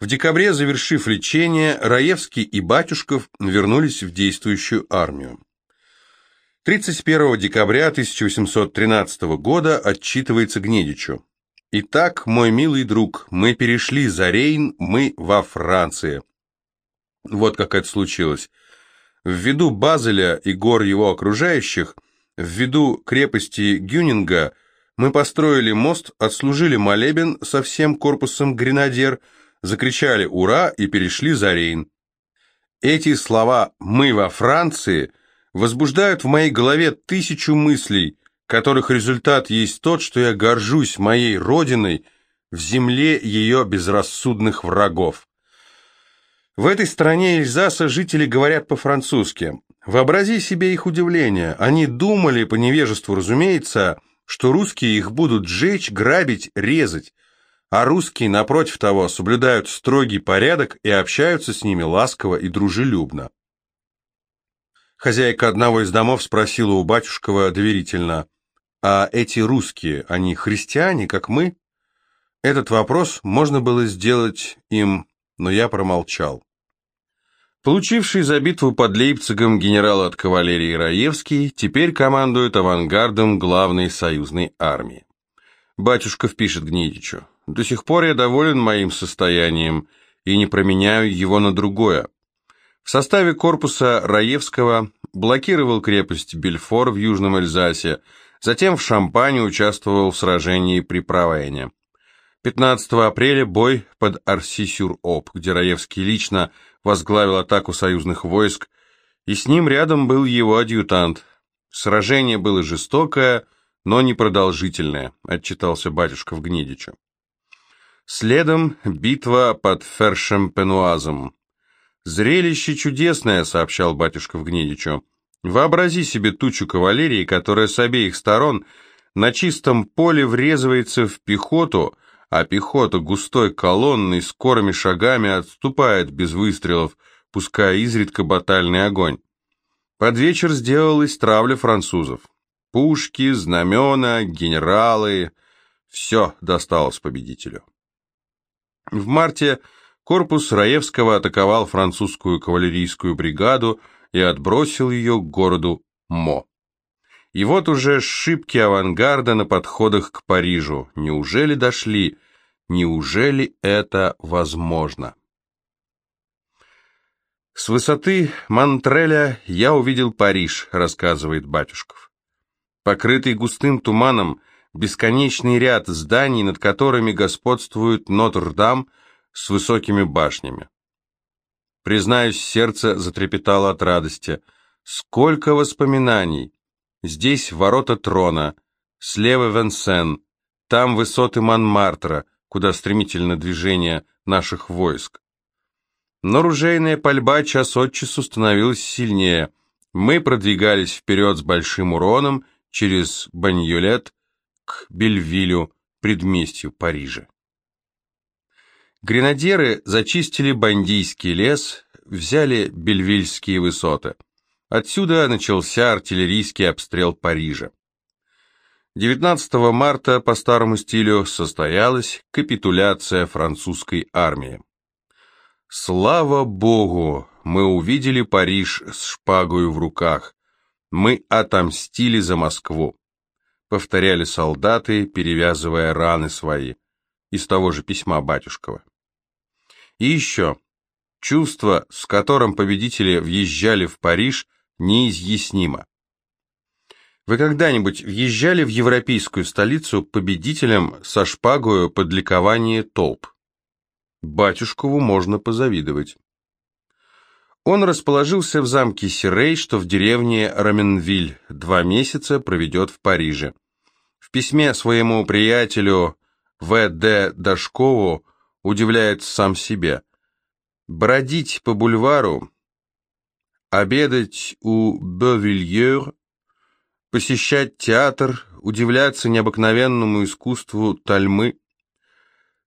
В декабре, завершив лечение, Раевский и Батюшков вернулись в действующую армию. 31 декабря 1813 года отчитывается Гнедичу. «Итак, мой милый друг, мы перешли за Рейн, мы во Франции». Вот как это случилось. Ввиду Базеля и гор его окружающих, ввиду крепости Гюнинга, мы построили мост, отслужили молебен со всем корпусом гренадер, закричали «Ура!» и перешли за Рейн. Эти слова «мы во Франции» возбуждают в моей голове тысячу мыслей, которых результат есть тот, что я горжусь моей родиной в земле ее безрассудных врагов. В этой стране Эльзаса жители говорят по-французски. Вообрази себе их удивление. Они думали, по невежеству разумеется, что русские их будут жечь, грабить, резать, а русские, напротив того, соблюдают строгий порядок и общаются с ними ласково и дружелюбно. Хозяйка одного из домов спросила у батюшкова доверительно, «А эти русские, они христиане, как мы?» Этот вопрос можно было сделать им но я промолчал. Получивший за битву под Лейпцигом генерал от кавалерии Раевский теперь командует авангардом главной союзной армии. Батюшков пишет Гнедичу, «До сих пор я доволен моим состоянием и не променяю его на другое. В составе корпуса Раевского блокировал крепость Бельфор в Южном Эльзасе, затем в Шампане участвовал в сражении при Правене. 15 апреля бой под Арси-Сюр-Оп, где Раевский лично возглавил атаку союзных войск, и с ним рядом был его адъютант. Сражение было жестокое, но непродолжительное, отчитался батюшка в Гнедичу. Следом битва под Фершем-Пенуазом. «Зрелище чудесное», — сообщал батюшка в Гнедичу. «Вообрази себе тучу кавалерии, которая с обеих сторон на чистом поле врезывается в пехоту, а пехота густой колонной скорыми шагами отступает без выстрелов, пуская изредка батальный огонь. Под вечер сделалась травля французов. Пушки, знамена, генералы – все досталось победителю. В марте корпус Раевского атаковал французскую кавалерийскую бригаду и отбросил ее к городу Мо. И вот уже шибки авангарда на подходах к Парижу. Неужели дошли? Неужели это возможно? С высоты Монтреля я увидел Париж, рассказывает Батюшков. Покрытый густым туманом, бесконечный ряд зданий, над которыми господствует Нотр-Дам с высокими башнями. Признаюсь, сердце затрепетало от радости. Сколько воспоминаний! Здесь ворота трона, слева Венсен, там высоты Монмартра, куда стремительно движение наших войск. Но ружейная пальба час от часу становилась сильнее. Мы продвигались вперед с большим уроном через Баньюлет к Бельвилю, предместью Парижа. Гренадеры зачистили Бандийский лес, взяли Бельвильские высоты. Отсюда начался артиллерийский обстрел Парижа. 19 марта по старому стилю состоялась капитуляция французской армии. Слава Богу, мы увидели Париж с шпагою в руках. Мы отомстили за Москву. Повторяли солдаты, перевязывая раны свои. Из того же письма Батюшкова. И еще. Чувство, с которым победители въезжали в Париж, неизъяснимо. Вы когда-нибудь въезжали в европейскую столицу победителем со шпагою под ликование толп? Батюшкову можно позавидовать. Он расположился в замке Сирей, что в деревне Раменвиль, два месяца проведет в Париже. В письме своему приятелю В.Д. Дашкову удивляет сам себе. Бродить по бульвару, обедать у Бевильер посещать театр, удивляться необыкновенному искусству тальмы,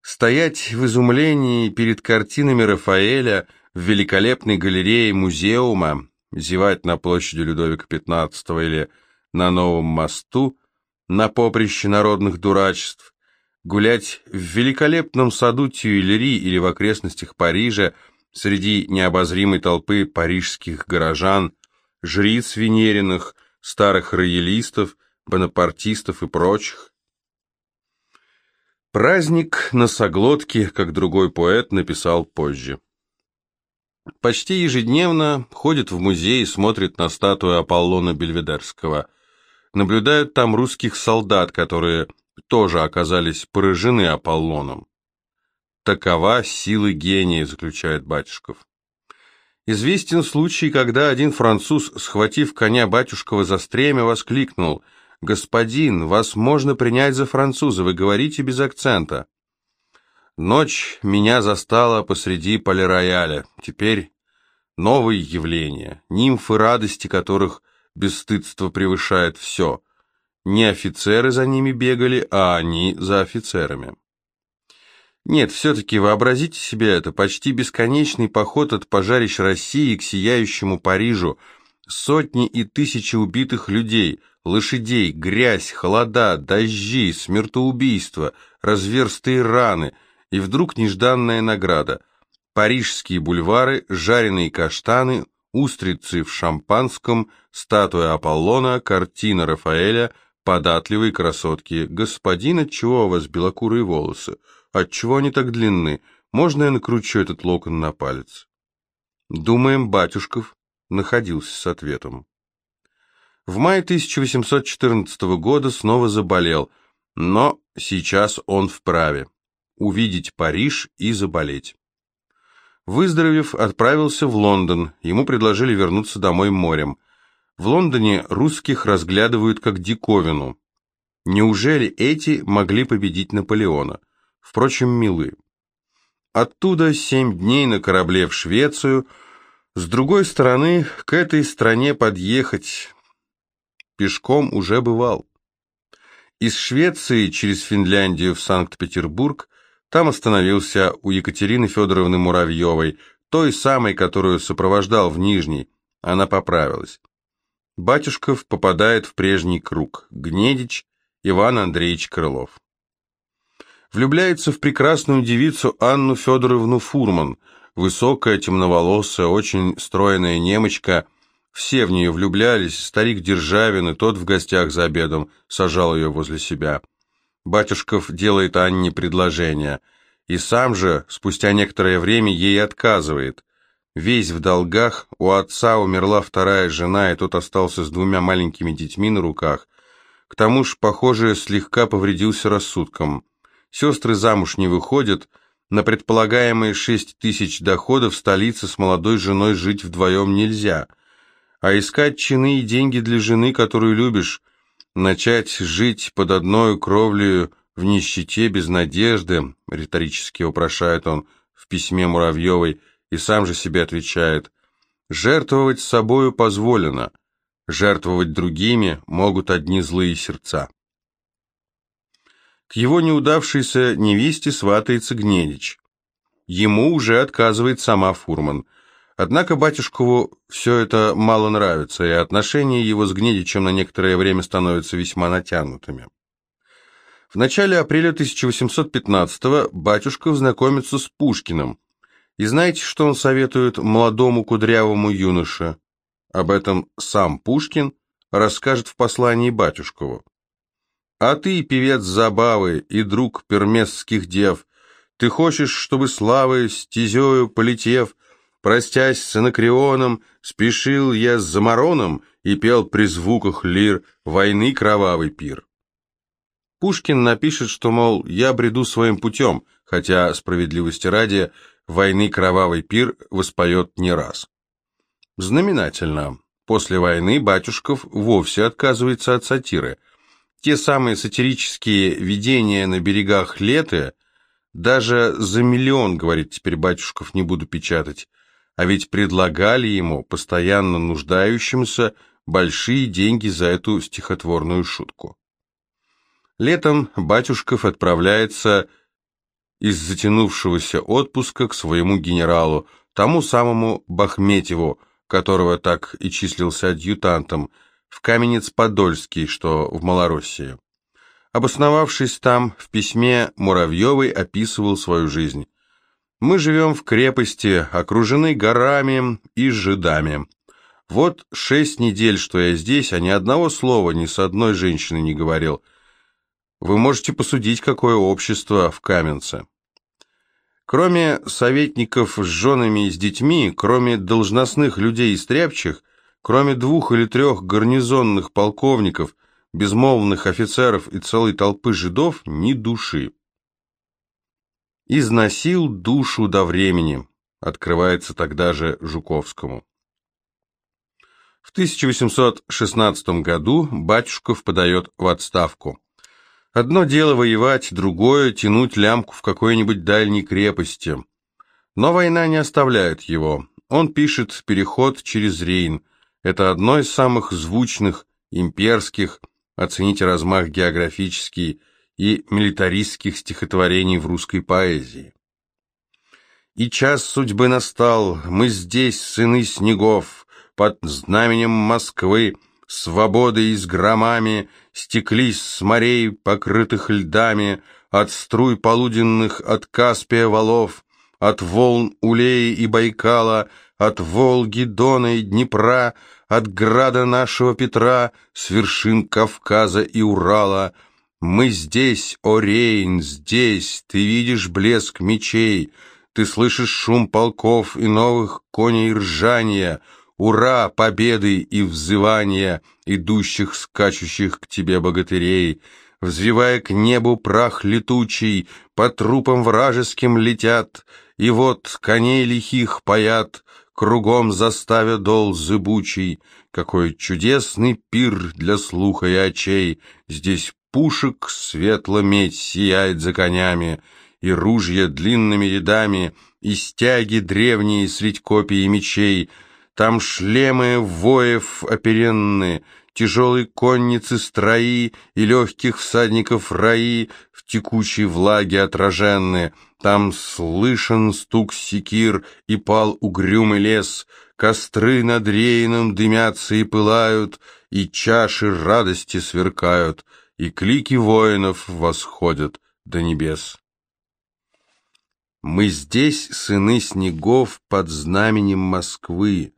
стоять в изумлении перед картинами Рафаэля в великолепной галерее музеума, зевать на площади Людовика XV или на Новом мосту, на поприще народных дурачеств, гулять в великолепном саду Тюильри или в окрестностях Парижа среди необозримой толпы парижских горожан, жриц венериных, старых роялистов, бонапартистов и прочих. Праздник носоглотки, как другой поэт написал позже. Почти ежедневно ходит в музей и смотрит на статую Аполлона Бельведерского. Наблюдают там русских солдат, которые тоже оказались поражены Аполлоном. Такова сила гения, заключает Батюшков. Известен случай, когда один француз, схватив коня Батюшкова за стремя, воскликнул «Господин, вас можно принять за француза, вы говорите без акцента». Ночь меня застала посреди полирояля. Теперь новые явления, нимфы радости которых бесстыдство превышает все. Не офицеры за ними бегали, а они за офицерами. Нет, все-таки вообразите себе это, почти бесконечный поход от пожарищ России к сияющему Парижу, сотни и тысячи убитых людей, лошадей, грязь, холода, дожди, смертоубийства, разверстые раны, и вдруг нежданная награда. Парижские бульвары, жареные каштаны, устрицы в шампанском, статуя Аполлона, картина Рафаэля, податливые красотки. Господин, отчего у вас белокурые волосы? Отчего они так длинны? Можно я накручу этот локон на палец? Думаем, Батюшков находился с ответом. В мае 1814 года снова заболел, но сейчас он вправе увидеть Париж и заболеть. Выздоровев, отправился в Лондон, ему предложили вернуться домой морем. В Лондоне русских разглядывают как диковину. Неужели эти могли победить Наполеона? впрочем, милы. Оттуда семь дней на корабле в Швецию, с другой стороны, к этой стране подъехать пешком уже бывал. Из Швеции через Финляндию в Санкт-Петербург, там остановился у Екатерины Федоровны Муравьевой, той самой, которую сопровождал в Нижний, она поправилась. Батюшков попадает в прежний круг, Гнедич, Иван Андреевич Крылов влюбляется в прекрасную девицу Анну Федоровну Фурман, высокая, темноволосая, очень стройная немочка. Все в нее влюблялись, старик Державин, и тот в гостях за обедом сажал ее возле себя. Батюшков делает Анне предложение, и сам же, спустя некоторое время, ей отказывает. Весь в долгах, у отца умерла вторая жена, и тот остался с двумя маленькими детьми на руках. К тому ж, похоже, слегка повредился рассудком. Сестры замуж не выходят, на предполагаемые шесть тысяч доходов в столице с молодой женой жить вдвоем нельзя. А искать чины и деньги для жены, которую любишь, начать жить под одной кровлею в нищете, без надежды, риторически упрошает он в письме Муравьевой, и сам же себе отвечает, жертвовать собою позволено, жертвовать другими могут одни злые сердца. К его неудавшейся невесте сватается Гнедич. Ему уже отказывает сама Фурман. Однако батюшкову все это мало нравится, и отношения его с Гнедичем на некоторое время становятся весьма натянутыми. В начале апреля 1815-го батюшков знакомится с Пушкиным. И знаете, что он советует молодому кудрявому юноше? Об этом сам Пушкин расскажет в послании батюшкову. А ты, певец забавы и друг пермесских дев, ты хочешь, чтобы славы стезею полетев, простясь с анакреоном, спешил я с замароном и пел при звуках лир войны кровавый пир. Пушкин напишет, что, мол, я бреду своим путем, хотя, справедливости ради, войны кровавый пир воспоет не раз. Знаменательно, после войны Батюшков вовсе отказывается от сатиры – те самые сатирические видения на берегах Леты, даже за миллион, говорит теперь Батюшков, не буду печатать, а ведь предлагали ему, постоянно нуждающимся, большие деньги за эту стихотворную шутку. Летом Батюшков отправляется из затянувшегося отпуска к своему генералу, тому самому Бахметьеву, которого так и числился адъютантом, в Каменец-Подольский, что в Малороссии. Обосновавшись там, в письме Муравьевой описывал свою жизнь. «Мы живем в крепости, окружены горами и жидами. Вот шесть недель, что я здесь, а ни одного слова ни с одной женщиной не говорил. Вы можете посудить, какое общество в Каменце». Кроме советников с женами и с детьми, кроме должностных людей и стряпчих, кроме двух или трех гарнизонных полковников, безмолвных офицеров и целой толпы жидов, ни души. «Износил душу до времени», открывается тогда же Жуковскому. В 1816 году Батюшков подает в отставку. Одно дело воевать, другое – тянуть лямку в какой-нибудь дальней крепости. Но война не оставляет его. Он пишет «Переход через Рейн». Это одно из самых звучных, имперских, оцените размах географический, и милитаристских стихотворений в русской поэзии. «И час судьбы настал, мы здесь, сыны снегов, под знаменем Москвы, свободы и с громами, стеклись с морей, покрытых льдами, от струй полуденных, от Каспия валов, от волн Улеи и Байкала, от Волги, Дона и Днепра, от града нашего Петра, с вершин Кавказа и Урала. Мы здесь, о Рейн, здесь, ты видишь блеск мечей, ты слышишь шум полков и новых коней ржания, Ура, победы и взывания идущих, скачущих к тебе богатырей, Взвивая к небу прах летучий, по трупам вражеским летят, И вот коней лихих паят, кругом заставя дол зыбучий. Какой чудесный пир для слуха и очей, Здесь пушек светло-медь сияет за конями, И ружья длинными рядами, и стяги древние средь копий и мечей — там шлемы воев оперенные, тяжелые конницы строи и легких всадников раи в текучей влаге отраженные. Там слышен стук секир и пал угрюмый лес, костры над рейном дымятся и пылают, и чаши радости сверкают, и клики воинов восходят до небес. Мы здесь, сыны снегов, под знаменем Москвы,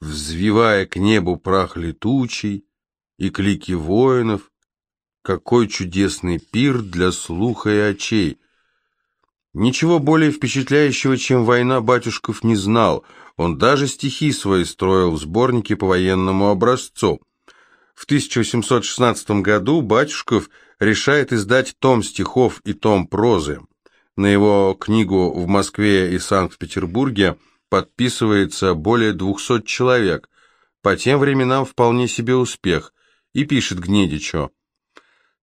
взвивая к небу прах летучий и клики воинов, какой чудесный пир для слуха и очей. Ничего более впечатляющего, чем война, батюшков не знал, он даже стихи свои строил в сборнике по военному образцу. В 1816 году Батюшков решает издать том стихов и том прозы. На его книгу в Москве и Санкт-Петербурге – подписывается более 200 человек, по тем временам вполне себе успех, и пишет Гнедичу.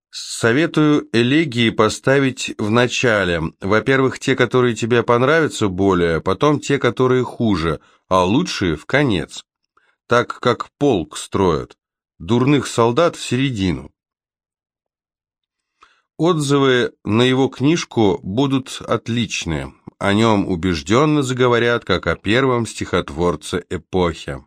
Советую элегии поставить в начале. Во-первых, те, которые тебе понравятся более, потом те, которые хуже, а лучшие в конец. Так как полк строят. Дурных солдат в середину. Отзывы на его книжку будут отличные о нем убежденно заговорят, как о первом стихотворце эпохи.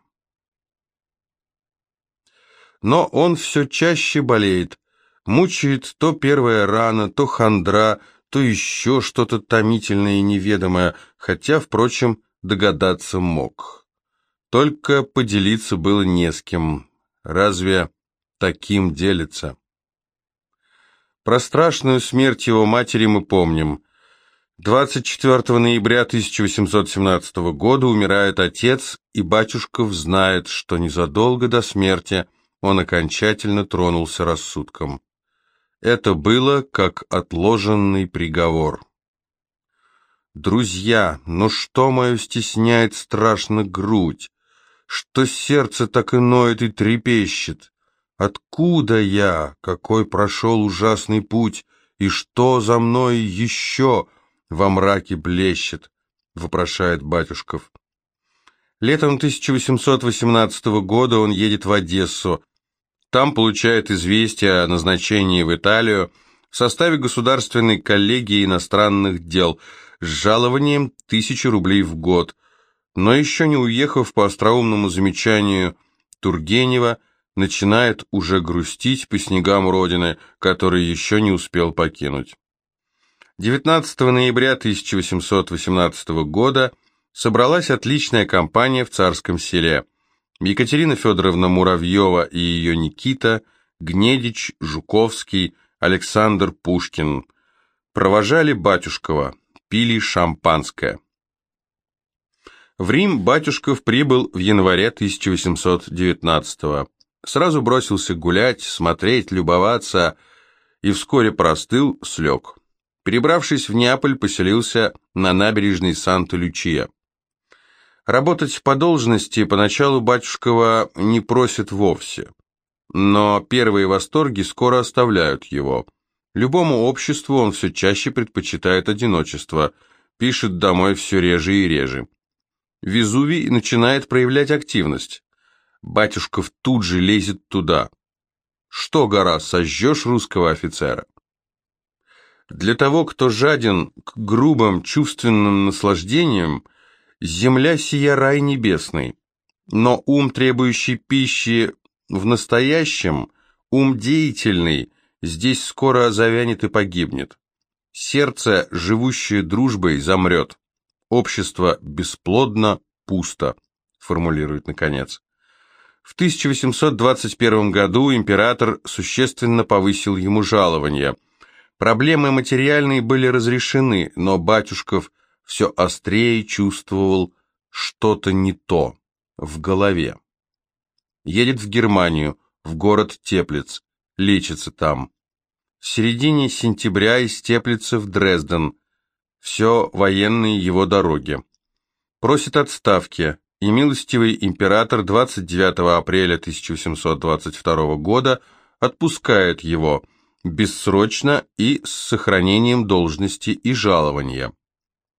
Но он все чаще болеет, мучает то первая рана, то хандра, то еще что-то томительное и неведомое, хотя, впрочем, догадаться мог. Только поделиться было не с кем. Разве таким делится? Про страшную смерть его матери мы помним. 24 ноября 1817 года умирает отец, и Батюшков знает, что незадолго до смерти он окончательно тронулся рассудком. Это было как отложенный приговор. Друзья, ну что мою стесняет страшно грудь? Что сердце так и ноет и трепещет? Откуда я? Какой прошел ужасный путь? И что за мной еще — во мраке блещет», — вопрошает Батюшков. Летом 1818 года он едет в Одессу. Там получает известие о назначении в Италию в составе Государственной коллегии иностранных дел с жалованием тысячи рублей в год, но еще не уехав по остроумному замечанию Тургенева, начинает уже грустить по снегам родины, который еще не успел покинуть. 19 ноября 1818 года собралась отличная компания в Царском селе. Екатерина Федоровна Муравьева и ее Никита, Гнедич, Жуковский, Александр Пушкин провожали Батюшкова, пили шампанское. В Рим Батюшков прибыл в январе 1819 -го. Сразу бросился гулять, смотреть, любоваться, и вскоре простыл, слег. Перебравшись в Неаполь, поселился на набережной Санта-Лючия. Работать по должности поначалу Батюшкова не просит вовсе, но первые восторги скоро оставляют его. Любому обществу он все чаще предпочитает одиночество, пишет домой все реже и реже. Везувий начинает проявлять активность. Батюшков тут же лезет туда. Что, гора, сожжешь русского офицера? Для того, кто жаден к грубым чувственным наслаждениям, земля сия рай небесный. Но ум, требующий пищи в настоящем, ум деятельный, здесь скоро завянет и погибнет. Сердце, живущее дружбой, замрет. Общество бесплодно, пусто, формулирует наконец. В 1821 году император существенно повысил ему жалование. Проблемы материальные были разрешены, но Батюшков все острее чувствовал что-то не то в голове. Едет в Германию, в город Теплиц, лечится там. В середине сентября из Теплица в Дрезден, все военные его дороги. Просит отставки, и милостивый император 29 апреля 1822 года отпускает его бессрочно и с сохранением должности и жалования.